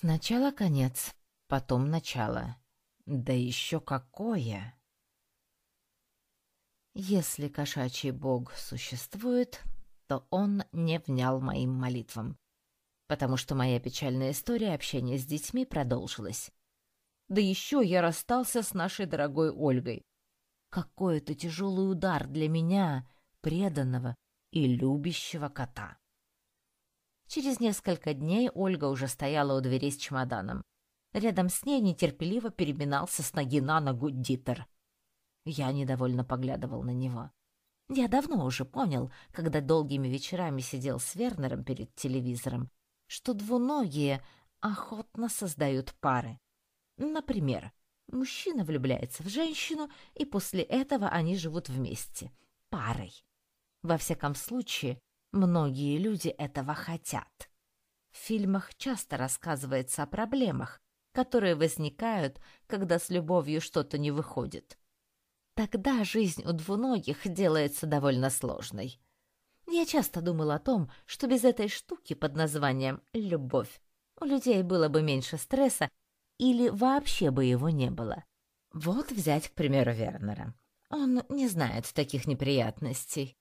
Сначала конец, потом начало. Да еще какое! Если кошачий бог существует, то он не внял моим молитвам, потому что моя печальная история общения с детьми продолжилась. Да еще я расстался с нашей дорогой Ольгой. Какой это тяжелый удар для меня, преданного и любящего кота. Через несколько дней Ольга уже стояла у дверей с чемоданом. Рядом с ней нетерпеливо переминался с ноги на ногу Дитер. Я недовольно поглядывал на него. Я давно уже понял, когда долгими вечерами сидел с Вернером перед телевизором, что двуногие охотно создают пары. Например, мужчина влюбляется в женщину, и после этого они живут вместе, парой. Во всяком случае, многие люди этого хотят. В фильмах часто рассказывается о проблемах, которые возникают, когда с любовью что-то не выходит. Тогда жизнь у двуногих делается довольно сложной. Я часто думал о том, что без этой штуки под названием «любовь» у людей было бы меньше стресса или вообще бы его не было. Вот взять, к примеру, Вернера. Он не знает таких неприятностей.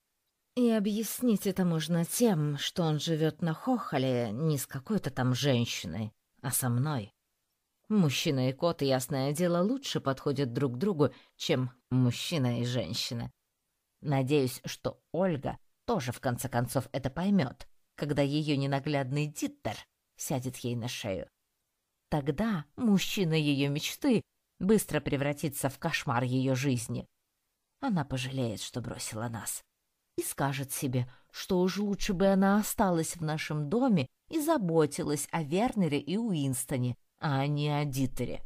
И объяснить это можно тем, что он живет на Хохоле не с какой-то там женщиной, а со мной. Мужчина и кот, ясное дело, лучше подходят друг другу, чем мужчина и женщина. Надеюсь, что Ольга тоже в конце концов это поймет, когда ее ненаглядный Диттер сядет ей на шею. Тогда мужчина ее мечты быстро превратится в кошмар ее жизни. Она пожалеет, что бросила нас, и скажет себе, что уж лучше бы она осталась в нашем доме и заботилась о Вернере и Уинстоне, а не о Дитере.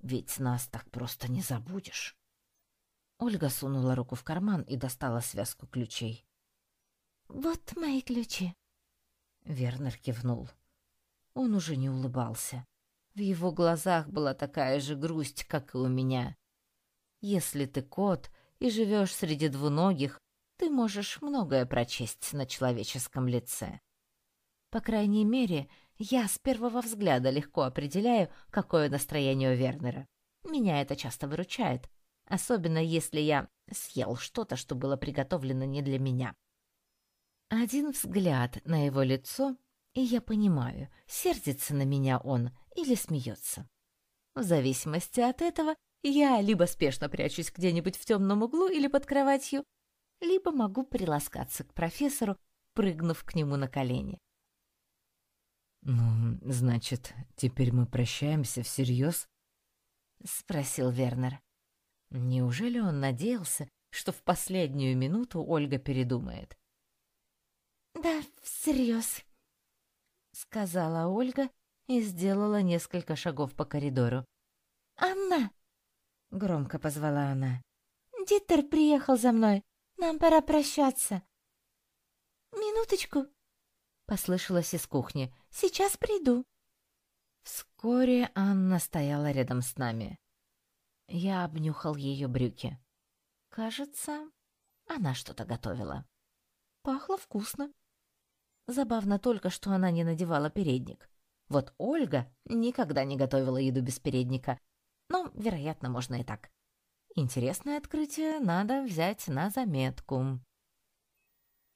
Ведь нас так просто не забудешь. Ольга сунула руку в карман и достала связку ключей. «Вот мои ключи». Вернер кивнул. Он уже не улыбался. В его глазах была такая же грусть, как и у меня. Если ты кот и живешь среди двуногих, ты можешь многое прочесть на человеческом лице. По крайней мере, я с первого взгляда легко определяю, какое настроение у Вернера. Меня это часто выручает, особенно если я съел что-то, что было приготовлено не для меня. Один взгляд на его лицо, и я понимаю, сердится на меня он или смеется. В зависимости от этого я либо спешно прячусь где-нибудь в темном углу или под кроватью, либо могу приласкаться к профессору, прыгнув к нему на колени. «Ну, значит, теперь мы прощаемся всерьез?» — спросил Вернер. Неужели он надеялся, что в последнюю минуту Ольга передумает? «Да, всерьез», — сказала Ольга и сделала несколько шагов по коридору. «Анна!» — громко позвала она. «Диттер приехал за мной. Нам пора прощаться». «Минуточку», послышалось из кухни. «Сейчас приду». Вскоре Анна стояла рядом с нами. Я обнюхал ее брюки. Кажется, она что-то готовила. Пахло вкусно. Забавно только, что она не надевала передник. Вот Ольга никогда не готовила еду без передника. Но, вероятно, можно и так. Интересное открытие надо взять на заметку.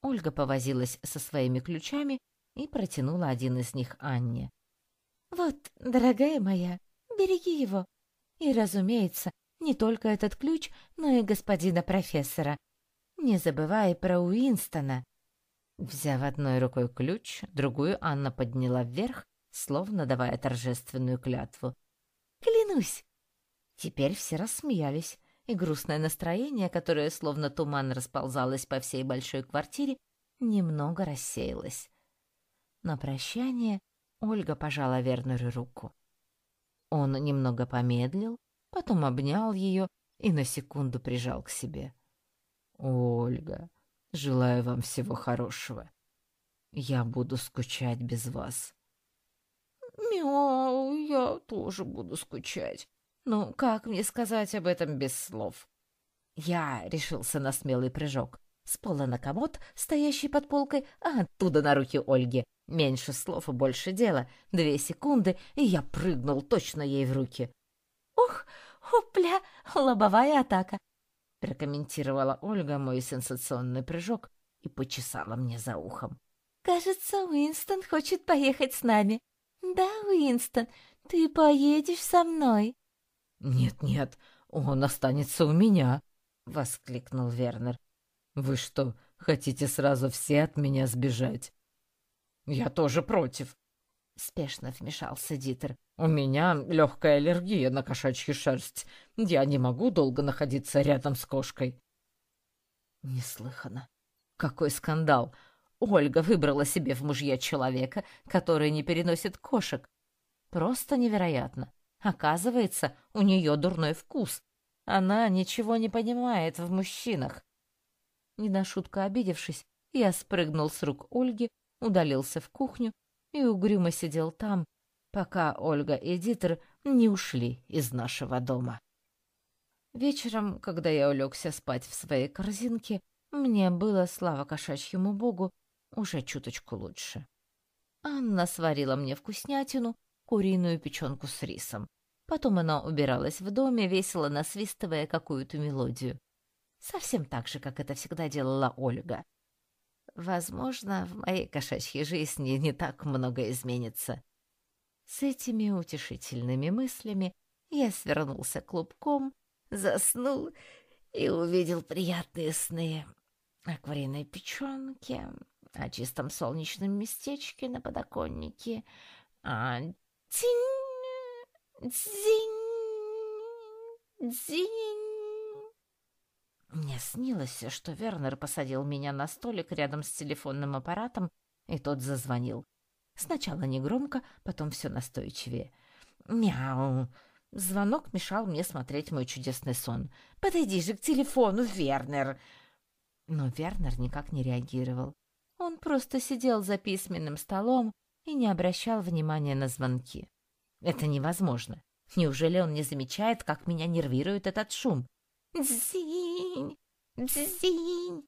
Ольга повозилась со своими ключами и протянула один из них Анне. «Вот, дорогая моя, береги его. И, разумеется, не только этот ключ, но и господина профессора. Не забывай про Уинстона». Взяв одной рукой ключ, другую Анна подняла вверх, словно давая торжественную клятву. «Клянусь!» Теперь все рассмеялись, и грустное настроение, которое словно туман расползалось по всей большой квартире, немного рассеялось. На прощание Ольга пожала Вернеру руку. Он немного помедлил, потом обнял ее и на секунду прижал к себе. «Ольга, желаю вам всего хорошего. Я буду скучать без вас». «Мяу, я тоже буду скучать», ну, как мне сказать об этом без слов? Я решился на смелый прыжок. С пола на комод, стоящий под полкой, а оттуда на руки Ольги. Меньше слов и больше дела. Две секунды, и я прыгнул точно ей в руки. «Ух, опля, лобовая атака!» прокомментировала Ольга мой сенсационный прыжок и почесала мне за ухом. «Кажется, Уинстон хочет поехать с нами. Да, Уинстон, ты поедешь со мной?» «Нет-нет, он останется у меня», — воскликнул Вернер. «Вы что, хотите сразу все от меня сбежать?» «Я тоже против», — спешно вмешался Дитер. «У меня легкая аллергия на кошачью шерсть. Я не могу долго находиться рядом с кошкой». Неслыханно. Какой скандал! Ольга выбрала себе в мужья человека, который не переносит кошек. Просто невероятно. Оказывается, у нее дурной вкус. Она ничего не понимает в мужчинах. Не на шутку обидевшись, я спрыгнул с рук Ольги, удалился в кухню и угрюмо сидел там, пока Ольга и Дитер не ушли из нашего дома. Вечером, когда я улегся спать в своей корзинке, мне было, слава кошачьему богу, уже чуточку лучше. Анна сварила мне вкуснятину, куриную печенку с рисом. Потом она убиралась в доме, весело насвистывая какую-то мелодию. Совсем так же, как это всегда делала Ольга. Возможно, в моей кошачьей жизни не так много изменится. С этими утешительными мыслями я свернулся клубком, заснул и увидел приятные сны о куриной печенке, о чистом солнечном местечке на подоконнике, о дзинь, дзинь, дзинь. Мне снилось, что Вернер посадил меня на столик рядом с телефонным аппаратом, и тот зазвонил. Сначала негромко, потом все настойчивее. «Мяу!» Звонок мешал мне смотреть мой чудесный сон. «Подойди же к телефону, Вернер!» Но Вернер никак не реагировал. Он просто сидел за письменным столом и не обращал внимания на звонки. Это невозможно. Неужели он не замечает, как меня нервирует этот шум? Дзинь! Дзинь!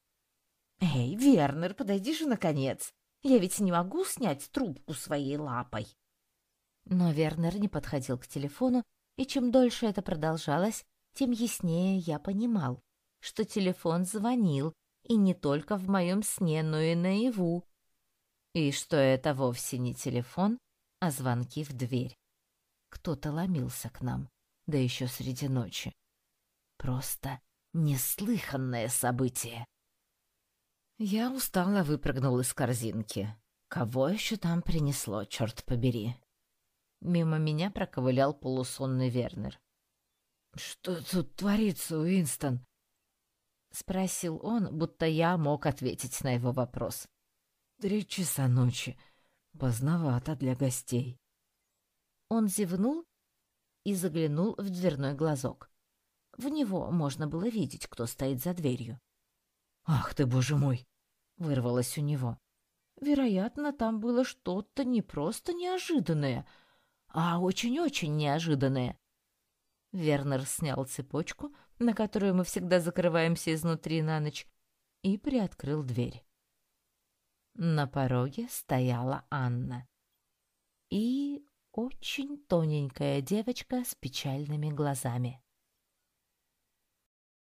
Эй, Вернер, подойди же, наконец! Я ведь не могу снять трубку своей лапой. Но Вернер не подходил к телефону, и чем дольше это продолжалось, тем яснее я понимал, что телефон звонил, и не только в моем сне, но и наяву, и что это вовсе не телефон, а звонки в дверь. Кто-то ломился к нам, да еще среди ночи. Просто неслыханное событие. Я устало выпрыгнул из корзинки. Кого еще там принесло, черт побери? Мимо меня проковылял полусонный Вернер. «Что тут творится, Уинстон?» — спросил он, будто я мог ответить на его вопрос. «Три часа ночи. Поздновато для гостей». Он зевнул и заглянул в дверной глазок. В него можно было видеть, кто стоит за дверью. «Ах ты, боже мой!» — вырвалось у него. Вероятно, там было что-то не просто неожиданное, а очень-очень неожиданное. Вернер снял цепочку, на которую мы всегда закрываемся изнутри на ночь, и приоткрыл дверь. На пороге стояла Анна. И очень тоненькая девочка с печальными глазами.